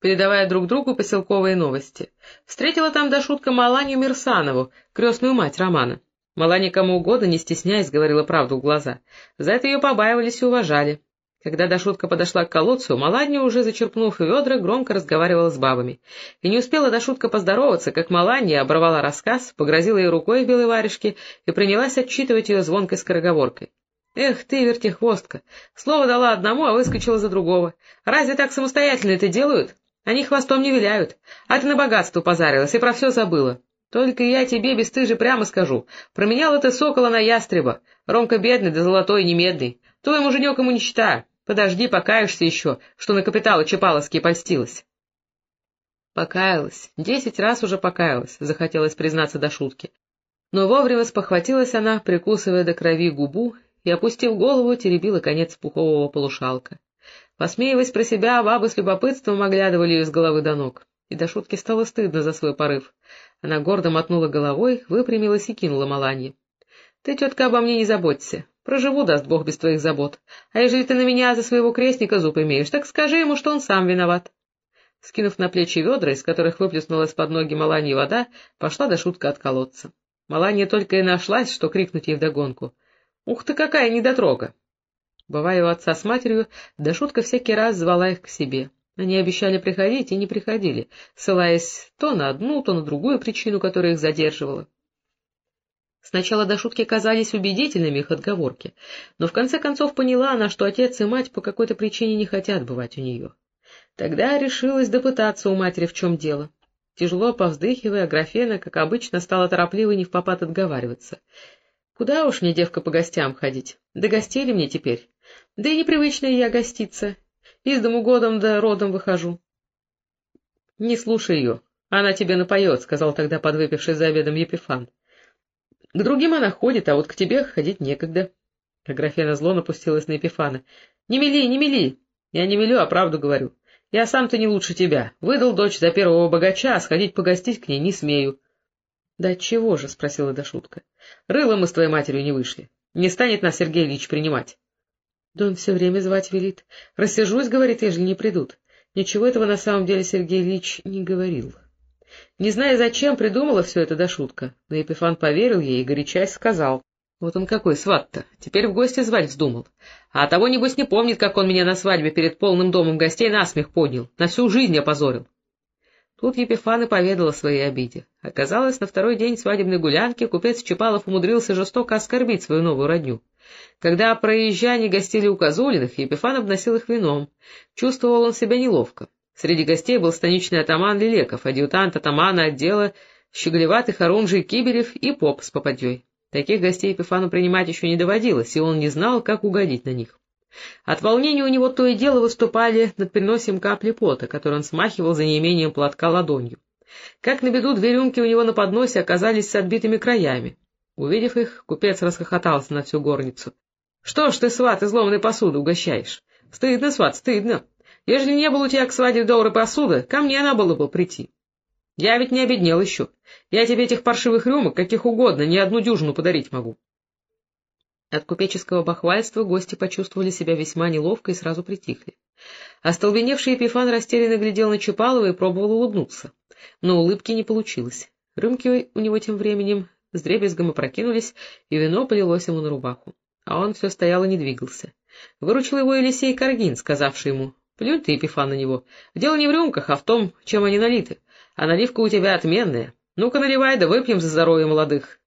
передавая друг другу поселковые новости. Встретила там до шутка Маланью Мирсанову, крестную мать Романа. Маланья кому угодно, не стесняясь, говорила правду в глаза. За это ее побаивались и уважали. Когда Дашутка подошла к колодцу, Маланья, уже зачерпнув ведра, громко разговаривала с бабами. И не успела Дашутка поздороваться, как Маланья оборвала рассказ, погрозила ей рукой в белой варежке и принялась отчитывать ее звонкой скороговоркой. «Эх ты, вертихвостка! Слово дала одному, а выскочила за другого. Разве так самостоятельно это делают? Они хвостом не виляют. А ты на богатство позарилась и про все забыла. Только я тебе, бесстыже, прямо скажу. Променяла ты сокола на ястреба. Ромка бедный, да золотой не медный. Твой муженек ему не счита. Подожди, покаешься еще, что на капиталы Чапаловские польстилась. Покаялась. Десять раз уже покаялась, захотелось признаться до шутки. Но вовремя спохватилась она, прикусывая до крови губу, и, опустив голову, теребила конец пухового полушалка. Посмеиваясь про себя, бабы с любопытством оглядывали ее с головы до ног. И до шутки стало стыдно за свой порыв. Она гордо мотнула головой, выпрямилась и кинула Маланье. — Ты, тетка, обо мне не заботься. Проживу, даст Бог, без твоих забот. А ежели ты на меня за своего крестника зуб имеешь, так скажи ему, что он сам виноват. Скинув на плечи ведра, из которых выплеснулась под ноги Маланьи вода, пошла до шутка от колодца. Маланья только и нашлась, что крикнуть ей вдогонку. — Ух ты, какая недотрога! Бывая у отца с матерью, да шутка всякий раз звала их к себе. Они обещали приходить и не приходили, ссылаясь то на одну, то на другую причину, которая их задерживала. Сначала до шутки казались убедительными их отговорки, но в конце концов поняла она, что отец и мать по какой-то причине не хотят бывать у нее. Тогда решилась допытаться у матери, в чем дело. Тяжело повздыхивая, Графена, как обычно, стала торопливо и не в попад отговариваться. — Куда уж мне, девка, по гостям ходить? Да гостей ли мне теперь? Да и непривычная я гостица. Из дому годом да родом выхожу. — Не слушай ее, она тебе напоет, — сказал тогда подвыпивший за обедом Епифан. — К другим она ходит, а вот к тебе ходить некогда. Аграфена зло напустилась на Епифана. — Не мели, не мели! Я не мелю, а правду говорю. Я сам-то не лучше тебя. Выдал дочь за первого богача, а сходить погостить к ней не смею. — Да чего же? — спросила Дашутка. — Рыло мы с твоей матерью не вышли. Не станет нас Сергей Ильич принимать. Да он все время звать велит. Рассержусь, говорит, ежели не придут. Ничего этого на самом деле Сергей Ильич не говорил. Не зная зачем, придумала все это до шутка, но Епифан поверил ей и горячась сказал. Вот он какой сват-то, теперь в гости звать вздумал. А того, небось, не помнит, как он меня на свадьбе перед полным домом гостей насмех поднял, на всю жизнь опозорил. Тут Епифан и поведала своей обиде. Оказалось, на второй день свадебной гулянки купец Чапалов умудрился жестоко оскорбить свою новую родню. Когда проезжане гостили у Козулиных, Епифан обносил их вином. Чувствовал он себя неловко. Среди гостей был станичный атаман Лилеков, адъютант атамана отдела щеголеватых орунжий Кибелев и поп с попадьей. Таких гостей Епифану принимать еще не доводилось, и он не знал, как угодить на них. От волнения у него то и дело выступали над приносием капли пота, который он смахивал за неимением платка ладонью. Как на беду, две рюмки у него на подносе оказались с отбитыми краями. Увидев их, купец расхохотался на всю горницу. — Что ж ты, сват, изломанной посуды угощаешь? Стыдно, сват, стыдно. Ежели не было у тебя к свадьбе доброй посуды, ко мне она было бы прийти. Я ведь не обеднел еще. Я тебе этих паршивых рюмок, каких угодно, ни одну дюжину подарить могу. От купеческого бахвальства гости почувствовали себя весьма неловко и сразу притихли. Остолбеневший Епифан растерянно глядел на Чапалова и пробовал улыбнуться. Но улыбки не получилось. Рюмки у него тем временем с дребезгом опрокинулись, и вино полилось ему на рубаху. А он все стоял и не двигался. Выручил его Елисей Каргин, сказавший ему, — Плюнь ты, Епифан, на него. Дело не в рюмках, а в том, чем они налиты. А наливка у тебя отменная. Ну-ка наливай, да выпьем за здоровье молодых.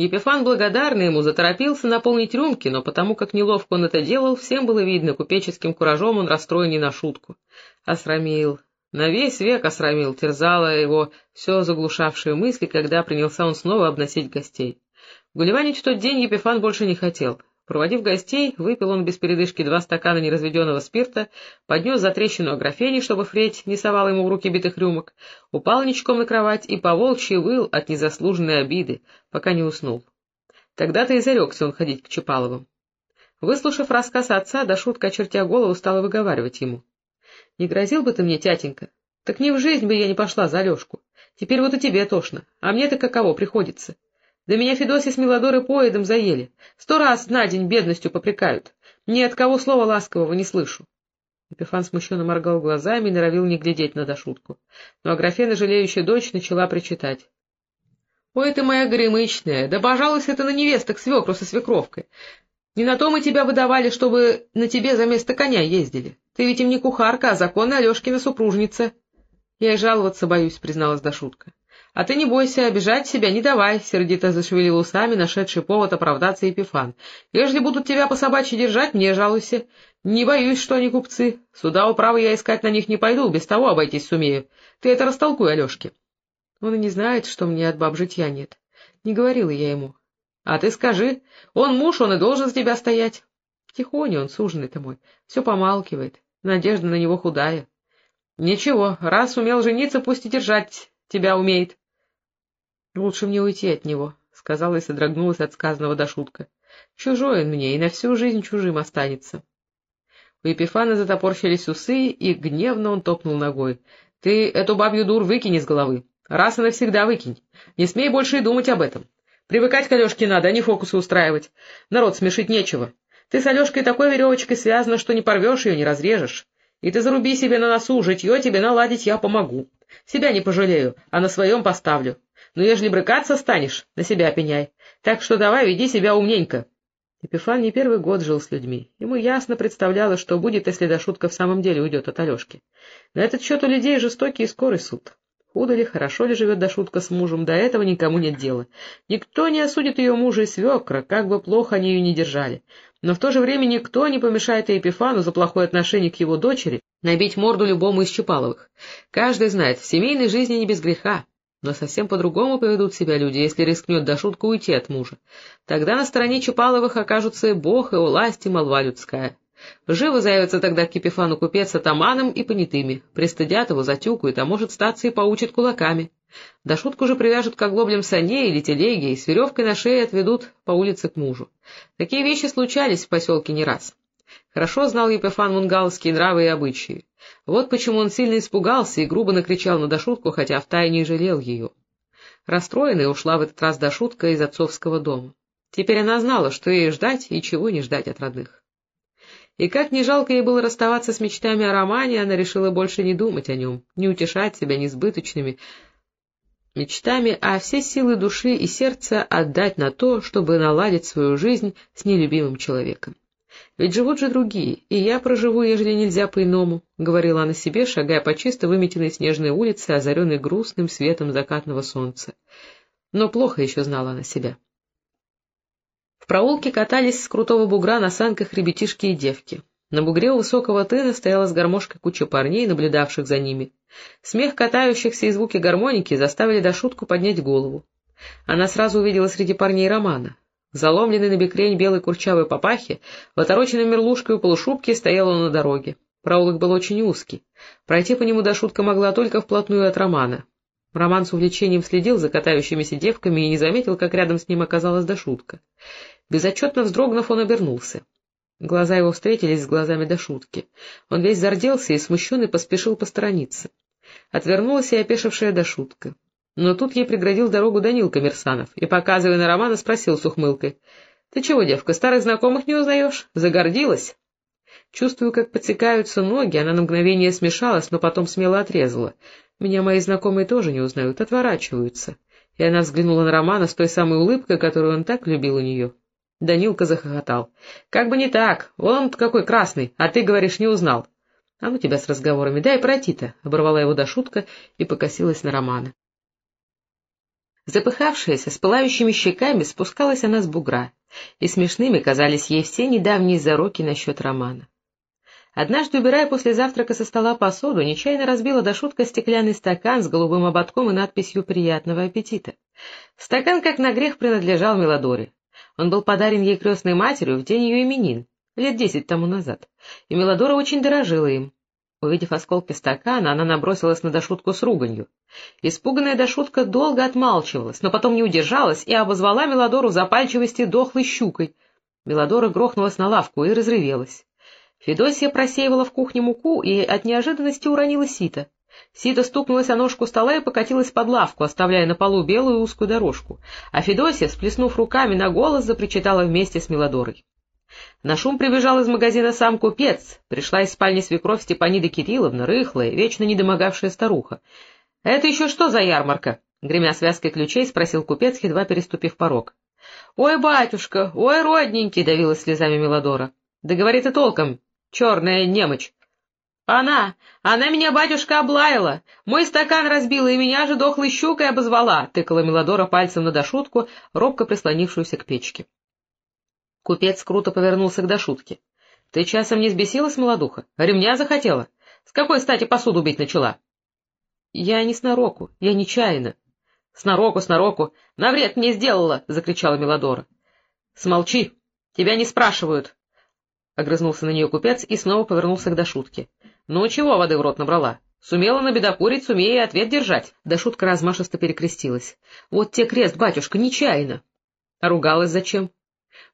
Епифан, благодарный ему, заторопился наполнить рюмки, но потому как неловко он это делал, всем было видно, купеческим куражом он расстроен не на шутку. Осрамил, на весь век осрамил, терзала его все заглушавшие мысли, когда принялся он снова обносить гостей. Гулеванить в тот день Епифан больше не хотел. Проводив гостей, выпил он без передышки два стакана неразведенного спирта, поднес за трещину Аграфени, чтобы Фредь не совал ему в руки битых рюмок, упал ничком на кровать и поволчьи выл от незаслуженной обиды, пока не уснул. Тогда-то и зарекся он ходить к Чапаловым. Выслушав рассказ отца, до шутка очертя голову, стала выговаривать ему. Не грозил бы ты мне, тятенька? Так ни в жизнь бы я не пошла за Алешку. Теперь вот и тебе тошно, а мне-то каково приходится. Да меня Федосий с Милодорой поедом заели. Сто раз на день бедностью попрекают. Ни от кого слова ласкового не слышу. Епифан смущенно моргал глазами и норовил не глядеть на Дашутку. Но Аграфена, жалеющая дочь, начала причитать. — Ой, ты моя горемычная, да пожалуйся ты на невесток свекру со свекровкой. Не на то мы тебя выдавали, чтобы на тебе за место коня ездили. Ты ведь им не кухарка, а законная Алешкина супружница. — Я и жаловаться боюсь, — призналась Дашутка. — А ты не бойся, обижать себя не давай, — сердито зашевелил усами нашедший повод оправдаться Епифан. — Ежели будут тебя по собачьи держать, мне жалуйся. Не боюсь, что они купцы. Суда управы я искать на них не пойду, без того обойтись сумею. Ты это растолкуй Алешке. Он и не знает, что мне от баб житья нет. Не говорила я ему. А ты скажи, он муж, он и должен с тебя стоять. Тихоня он, суженый-то мой, все помалкивает. Надежда на него худая. Ничего, раз умел жениться, пусть и держать тебя умеет. — Лучше мне уйти от него, — сказала и содрогнулась от сказанного до шутка. — Чужой он мне, и на всю жизнь чужим останется. У Епифана затопорщились усы, и гневно он топнул ногой. — Ты эту бабью дур выкини с головы. Раз и навсегда выкинь. Не смей больше и думать об этом. Привыкать к Алешке надо, а не фокусы устраивать. Народ смешить нечего. Ты с Алешкой такой веревочкой связана, что не порвешь ее, не разрежешь. И ты заруби себе на носу, житье тебе наладить я помогу. Себя не пожалею, а на своем поставлю. Но ежели брыкаться станешь, на себя пеняй. Так что давай, веди себя умненько. Епифан не первый год жил с людьми. Ему ясно представлялось, что будет, если Дашутка в самом деле уйдет от Алешки. На этот счет у людей жестокий и скорый суд. Худо ли, хорошо ли живет Дашутка с мужем, до этого никому нет дела. Никто не осудит ее мужа и свекра, как бы плохо они ее не держали. Но в то же время никто не помешает Епифану за плохое отношение к его дочери набить морду любому из Чупаловых. Каждый знает, в семейной жизни не без греха. Но совсем по-другому поведут себя люди, если рискнет до шутку уйти от мужа. Тогда на стороне Чупаловых окажутся и бог, и власть, и молва людская. Живо заявится тогда к Епифану купец атаманом и понятыми, пристыдят его, затюкают, а может, статься и поучат кулаками. До шутку же привяжут к оглоблям саней или телеги и с веревкой на шее отведут по улице к мужу. Такие вещи случались в поселке не раз. Хорошо знал Епифан мунгалские нравы и обычаи. Вот почему он сильно испугался и грубо накричал на Дашутку, хотя втайне и жалел ее. Расстроенная ушла в этот раз Дашутка из отцовского дома. Теперь она знала, что ей ждать и чего не ждать от родных. И как не жалко ей было расставаться с мечтами о романе, она решила больше не думать о нем, не утешать себя несбыточными мечтами, а все силы души и сердца отдать на то, чтобы наладить свою жизнь с нелюбимым человеком. Ведь живут же другие, и я проживу, ежели нельзя по-иному, — говорила она себе, шагая по чисто выметенной снежной улице, озаренной грустным светом закатного солнца. Но плохо еще знала она себя проулке катались с крутого бугра на санках ребятишки и девки. На бугре у высокого тына стояла с гармошкой куча парней, наблюдавших за ними. Смех катающихся и звуки гармоники заставили до шутку поднять голову. Она сразу увидела среди парней Романа. Заломленный на бекрень белой курчавой папахи, в отороченной мерлушкой у полушубки стоял он на дороге. Проулок был очень узкий. Пройти по нему до шутка могла только вплотную от Романа. Роман с увлечением следил за катающимися девками и не заметил, как рядом с ним оказалась Дашутка. Безотчетно вздрогнув, он обернулся. Глаза его встретились с глазами до шутки. Он весь зарделся и смущенный поспешил посторониться. Отвернулась и опешившая до шутка. Но тут ей преградил дорогу Данил Коммерсанов и, показывая на Романа, спросил с ухмылкой. — Ты чего, девка, старых знакомых не узнаешь? Загордилась? Чувствую, как подсекаются ноги, она на мгновение смешалась, но потом смело отрезала. Меня мои знакомые тоже не узнают, отворачиваются. И она взглянула на Романа с той самой улыбкой, которую он так любил у нее. Данилка захохотал. — Как бы не так, он какой красный, а ты, говоришь, не узнал. — А ну тебя с разговорами, дай пройти-то, — оборвала его до шутка и покосилась на Романа. Запыхавшаяся, с пылающими щеками, спускалась она с бугра, и смешными казались ей все недавние зароки насчет Романа. Однажды, убирая после завтрака со стола посуду, нечаянно разбила до шутка стеклянный стакан с голубым ободком и надписью «Приятного аппетита». Стакан, как на грех, принадлежал Мелодоре. Он был подарен ей крестной матерью в день ее именин, лет десять тому назад, и Мелодора очень дорожила им. Увидев осколки стакана, она набросилась на Дашутку с руганью. Испуганная Дашутка долго отмалчивалась, но потом не удержалась и обозвала Мелодору запальчивости дохлой щукой. Мелодора грохнулась на лавку и разревелась. Федосия просеивала в кухне муку и от неожиданности уронила сито. Сита стукнулась о ножку стола и покатилась под лавку, оставляя на полу белую узкую дорожку, а Федосия, сплеснув руками на голос, запричитала вместе с Мелодорой. На шум прибежал из магазина сам купец, пришла из спальни свекровь Степанида Кирилловна, рыхлая, вечно недомогавшая старуха. — Это еще что за ярмарка? — гремя связкой ключей, спросил купец, едва переступив порог. — Ой, батюшка, ой, родненький! — давилась слезами Мелодора. — Да говори ты толком, черная немочь. — Она, она меня, батюшка, облаяла, мой стакан разбила и меня же дохлой щукой обозвала, — тыкала Мелодора пальцем на дошутку, робко прислонившуюся к печке. Купец круто повернулся к Дашутке. — Ты часом не сбесилась, молодуха? Ремня захотела? С какой стати посуду бить начала? — Я не снороку, я нечаянно. — Снороку, снороку! На вред мне сделала! — закричала Мелодора. — Смолчи! Тебя не спрашивают! — огрызнулся на нее купец и снова повернулся к Дашутке. — Ну, чего воды в рот набрала? Сумела набедокурить, сумея ответ держать. Дашутка размашисто перекрестилась. — Вот те крест, батюшка, нечаянно! — А ругалась зачем?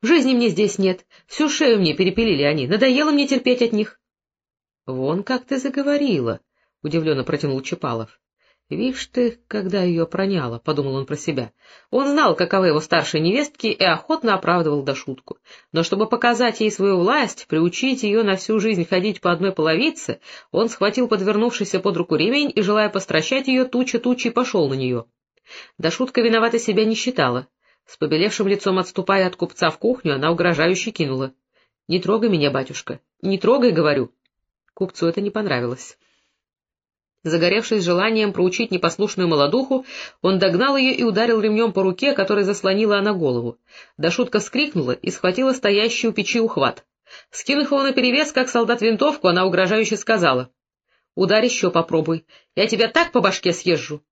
Жизни мне здесь нет, всю шею мне перепилили они, надоело мне терпеть от них. — Вон как ты заговорила, — удивленно протянул Чапалов. — Вишь ты, когда ее проняло, — подумал он про себя. Он знал, каковы его старшие невестки, и охотно оправдывал до шутку. Но чтобы показать ей свою власть, приучить ее на всю жизнь ходить по одной половице, он схватил подвернувшийся под руку ремень и, желая постращать ее, туча-тучей пошел на нее. Да шутка виновата себя не считала. С побелевшим лицом отступая от купца в кухню, она угрожающе кинула. — Не трогай меня, батюшка, не трогай, говорю. Купцу это не понравилось. Загоревшись желанием проучить непослушную молодуху, он догнал ее и ударил ремнем по руке, которой заслонила она голову. Да шутка вскрикнула и схватила стоящий у печи ухват. Скинув его наперевес, как солдат винтовку, она угрожающе сказала. — Ударь еще попробуй, я тебя так по башке съезжу.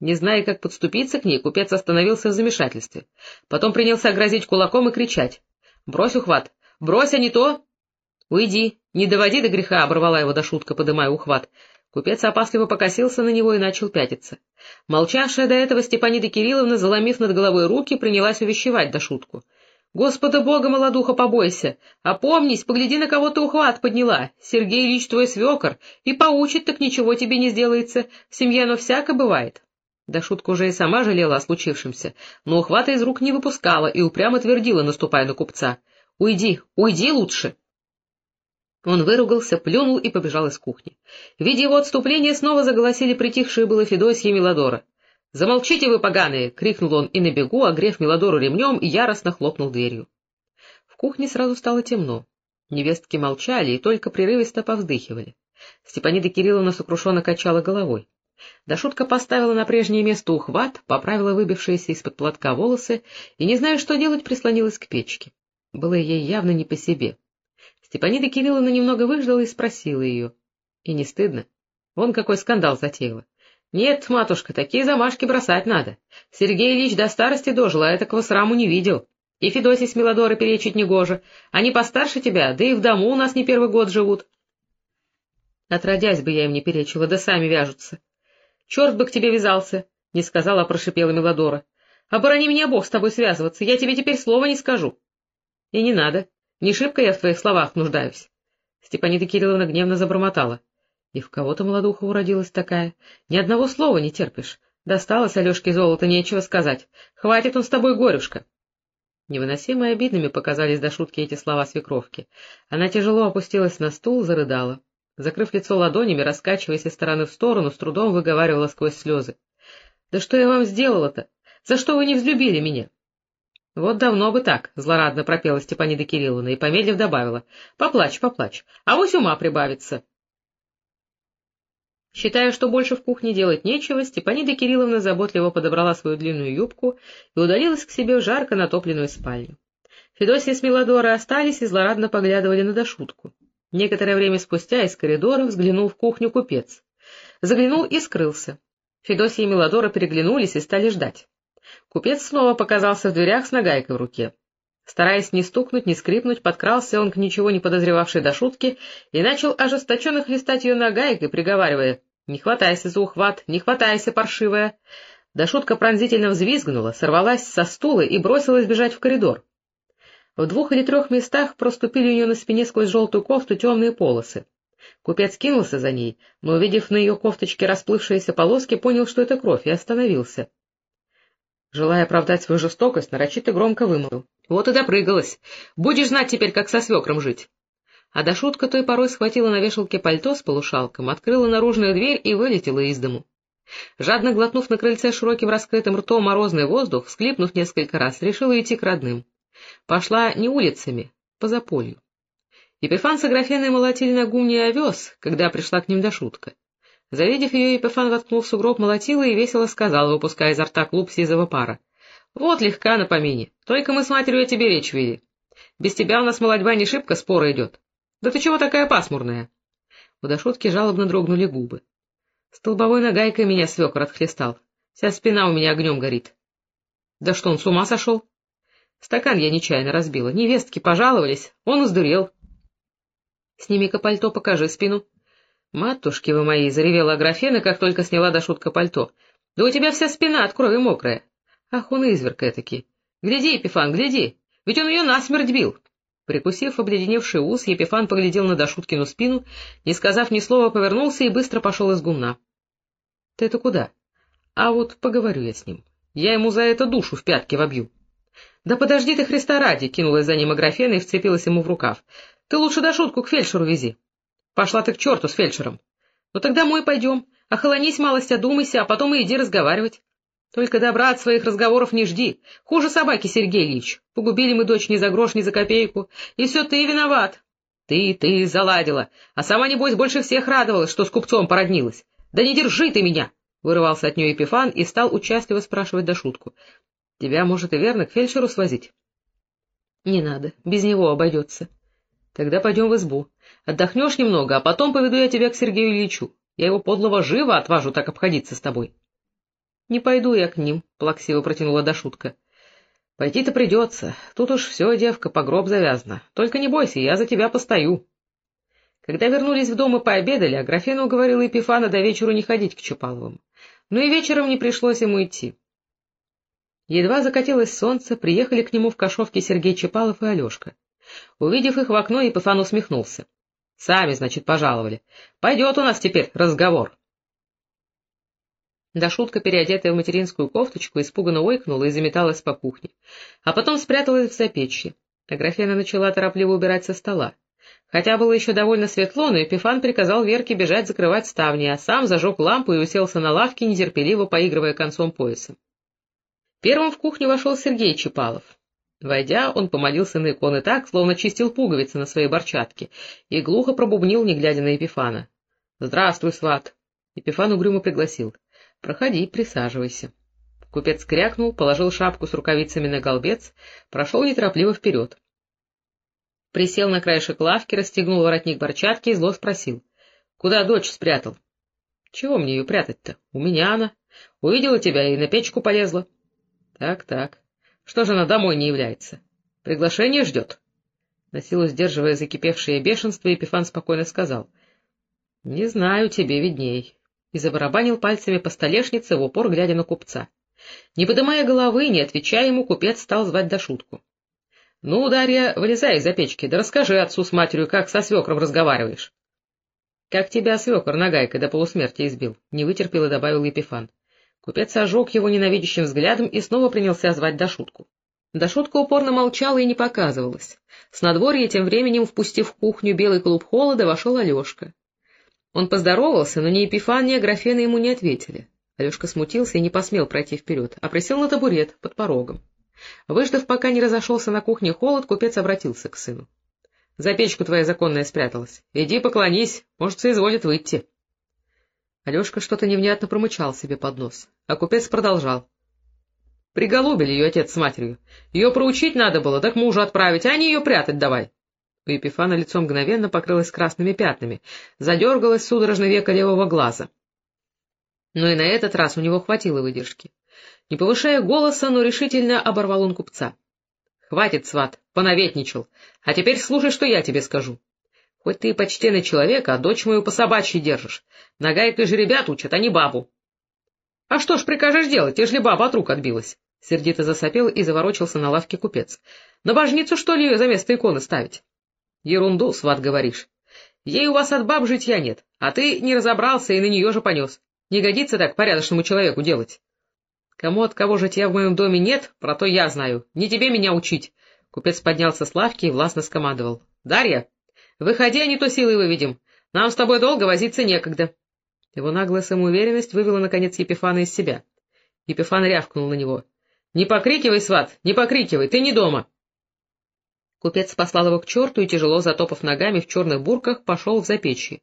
Не зная, как подступиться к ней, купец остановился в замешательстве. Потом принялся грозить кулаком и кричать. — Брось ухват! Брось, а не то! — Уйди! Не доводи до греха! — оборвала его до шутка, подымая ухват. Купец опасливо покосился на него и начал пятиться. Молчавшая до этого Степанида Кирилловна, заломив над головой руки, принялась увещевать до шутку. — Господа Бога, молодуха, побойся! Опомнись, погляди, на кого ты ухват подняла! Сергей Ильич твой свекор, и поучит, так ничего тебе не сделается. В семье оно всяко бывает. Да шутка уже и сама жалела о случившемся, но ухвата из рук не выпускала и упрямо твердила, наступая на купца. — Уйди, уйди лучше! Он выругался, плюнул и побежал из кухни. Видя его отступление, снова заголосили притихшие было Федосья и Мелодора. — Замолчите вы, поганые! — крикнул он и на бегу, огрев Мелодору ремнем, яростно хлопнул дверью. В кухне сразу стало темно. Невестки молчали и только прерывисто повздыхивали. Степанида Кирилловна сокрушенно качала головой. Да шутка поставила на прежнее место ухват, поправила выбившиеся из-под платка волосы и, не зная, что делать, прислонилась к печке. Было ей явно не по себе. Степанида Кирилловна немного выждала и спросила ее. И не стыдно? Вон какой скандал затеяла. Нет, матушка, такие замашки бросать надо. Сергей Ильич до старости дожил, а такого сраму не видел. И Федосий с Мелодорой перечить негоже. Они постарше тебя, да и в дому у нас не первый год живут. Отродясь бы я им не перечила, да сами вяжутся. Черт бы к тебе вязался, — не сказала, прошипела Мелодора. — Оборони меня, Бог, с тобой связываться, я тебе теперь слова не скажу. — И не надо, не шибко я в твоих словах нуждаюсь. Степанида Кирилловна гневно забормотала. — И в кого-то молодуха уродилась такая. Ни одного слова не терпишь. Досталось Алешке золото, нечего сказать. Хватит он с тобой, горюшка. Невыносимо обидными показались до шутки эти слова свекровки. Она тяжело опустилась на стул, зарыдала. Закрыв лицо ладонями, раскачиваясь из стороны в сторону, с трудом выговаривала сквозь слезы. — Да что я вам сделала-то? За что вы не взлюбили меня? — Вот давно бы так, — злорадно пропела Степанида Кирилловна и, помедлив, добавила. — Поплачь, поплачь, а вось ума прибавится. Считая, что больше в кухне делать нечего, Степанида Кирилловна заботливо подобрала свою длинную юбку и удалилась к себе в жарко натопленную спальню. Федосия с Мелодорой остались и злорадно поглядывали на дошутку. Некоторое время спустя из коридора взглянул в кухню купец. Заглянул и скрылся. Федосия и Мелодора переглянулись и стали ждать. Купец снова показался в дверях с нагайкой в руке. Стараясь не стукнуть, не скрипнуть, подкрался он к ничего не подозревавшей до шутки и начал ожесточенно хлестать ее нагайкой, приговаривая «Не хватайся за ухват, не хватайся, паршивая!» Да шутка пронзительно взвизгнула, сорвалась со стула и бросилась бежать в коридор. В двух или трех местах проступили у нее на спине сквозь желтую кофту темные полосы. Купец кинулся за ней, но, увидев на ее кофточке расплывшиеся полоски, понял, что это кровь, и остановился. Желая оправдать свою жестокость, нарочито громко вымолвил. Вот и допрыгалась. Будешь знать теперь, как со свекром жить. А до шутка той порой схватила на вешалке пальто с полушалком, открыла наружную дверь и вылетела из дому. Жадно глотнув на крыльце широким раскрытым ртом морозный воздух, всклипнув несколько раз, решила идти к родным. Пошла не улицами, по заполью. Епифан с Аграфеной молотили на гумне овес, когда пришла к ним до шутка. Завидев ее, Епифан воткнул в сугроб молотила и весело сказал, выпуская изо рта клуб сизого пара. — Вот легка на помине, только мы с матерью о тебе речь вели. Без тебя у нас молодьба не шибко спора идет. Да ты чего такая пасмурная? У Дашутки жалобно дрогнули губы. Столбовой нагайкой меня свекор отхлестал. Вся спина у меня огнем горит. Да что, он с ума сошел? Стакан я нечаянно разбила. Невестки пожаловались, он издурел. Сними-ка пальто, покажи спину. Матушки вы мои, заревела Аграфена, как только сняла до шутка пальто. Да у тебя вся спина от крови мокрая. Ах, он изверг этакий. Гляди, Епифан, гляди, ведь он ее насмерть бил. Прикусив обледеневший ус, Епифан поглядел на Дашуткину спину, не сказав ни слова, повернулся и быстро пошел из гумна. — Ты это куда? — А вот поговорю я с ним. Я ему за это душу в пятки вобью. — Да подожди ты, Христа ради! — кинулась за ним Аграфена и вцепилась ему в рукав. — Ты лучше Дашутку к фельдшеру вези. — Пошла ты к черту с фельдшером. — Ну тогда мой пойдем. Охолонись малость, одумайся, а потом и иди разговаривать. Только добра от своих разговоров не жди. Хуже собаки, Сергей Ильич. Погубили мы дочь ни за грош, ни за копейку. И все ты виноват. Ты, ты заладила. А сама, небось, больше всех радовалась, что с купцом породнилась. Да не держи ты меня! Вырывался от нее Епифан и стал участливо спрашивать до шутку. — Тебя, может, и верно к фельдшеру свозить? — Не надо, без него обойдется. — Тогда пойдем в избу. Отдохнешь немного, а потом поведу я тебя к Сергею Ильичу. Я его подлого живо отважу так обходиться с тобой. —— Не пойду я к ним, — плаксиво протянула Дашутка. — Пойти-то придется. Тут уж все, девка, по гроб завязано. Только не бойся, я за тебя постою. Когда вернулись в дом и пообедали, Аграфена уговорила Епифана до вечера не ходить к Чапаловым. Но и вечером не пришлось ему идти. Едва закатилось солнце, приехали к нему в кошовке Сергей Чапалов и Алешка. Увидев их в окно, Епифан усмехнулся. — Сами, значит, пожаловали. Пойдет у нас теперь разговор. Да шутка, переодетая в материнскую кофточку, испуганно ойкнула и заметалась по кухне, а потом спряталась в запечье. Аграфена начала торопливо убирать со стола. Хотя было еще довольно светло, но Епифан приказал Верке бежать закрывать ставни, а сам зажег лампу и уселся на лавке, нетерпеливо поигрывая концом пояса. Первым в кухню вошел Сергей Чапалов. Войдя, он помолился на иконы так, словно чистил пуговицы на своей борчатке, и глухо пробубнил, не глядя на Епифана. — Здравствуй, сват! Епифан угрюмо пригласил. — Проходи, присаживайся. Купец крякнул, положил шапку с рукавицами на голбец, прошел неторопливо вперед. Присел на краешек лавки, расстегнул воротник борчатки и зло спросил. — Куда дочь спрятал? — Чего мне ее прятать-то? У меня она. Увидела тебя и на печку полезла. — Так, так. Что же она домой не является? Приглашение ждет? Насилу сдерживая закипевшее бешенство, Епифан спокойно сказал. — Не знаю, тебе видней и забарабанил пальцами по столешнице, в упор глядя на купца. Не подымая головы, не отвечая ему, купец стал звать до шутку. — Ну, Дарья, вылезай из-за печки, да расскажи отцу с матерью, как со свекром разговариваешь. — Как тебя свекр нагайкой до полусмерти избил, — не вытерпел и добавил Епифан. Купец ожег его ненавидящим взглядом и снова принялся звать до шутку. Дашутка упорно молчала и не показывалась. С надворья тем временем, впустив в кухню белый клуб холода, вошел Алешка. Он поздоровался, но ни Епифан, ни Аграфена ему не ответили. Алешка смутился и не посмел пройти вперед, а присел на табурет под порогом. Выждав, пока не разошелся на кухне холод, купец обратился к сыну. — За печку твоя законная спряталась. Иди поклонись, может, соизволит выйти. Алешка что-то невнятно промычал себе под нос, а купец продолжал. — Приголубили ее отец с матерью. Ее проучить надо было, так мужу отправить, а не ее прятать давай. У Епифана лицо мгновенно покрылось красными пятнами, задергалось судорожно века левого глаза. Но и на этот раз у него хватило выдержки. Не повышая голоса, но решительно оборвал он купца. — Хватит, сват, понаветничал. А теперь слушай, что я тебе скажу. Хоть ты и почтенный человек, а дочь мою по собачьей держишь. Нагайкой же ребят учат, а не бабу. — А что ж прикажешь делать, ежели баба от рук отбилась? — сердито засопел и заворочился на лавке купец. — На божницу, что ли, ее за место иконы ставить? — Ерунду, сват, говоришь. Ей у вас от баб житья нет, а ты не разобрался и на нее же понес. Не годится так порядочному человеку делать. Кому от кого житья в моем доме нет, про то я знаю. Не тебе меня учить. Купец поднялся с лавки и властно скомандовал. — Дарья, выходи, а не то силой выведем. Нам с тобой долго возиться некогда. Его наглая самоуверенность вывела, наконец, Епифана из себя. Епифан рявкнул на него. — Не покрикивай, сват, не покрикивай, ты не дома. Купец послал его к черту и, тяжело затопав ногами в черных бурках, пошел в запечье.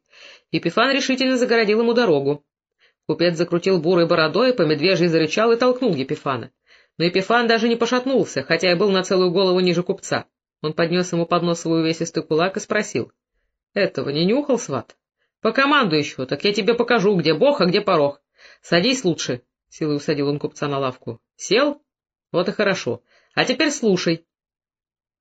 Епифан решительно загородил ему дорогу. Купец закрутил бурой бородой, по медвежьи зарычал и толкнул Епифана. Но Епифан даже не пошатнулся, хотя и был на целую голову ниже купца. Он поднес ему под нос свой увесистый кулак и спросил. — Этого не нюхал, сват? — По команду еще, так я тебе покажу, где бог, а где порог. Садись лучше, — силой усадил он купца на лавку. — Сел? Вот и хорошо. А теперь слушай.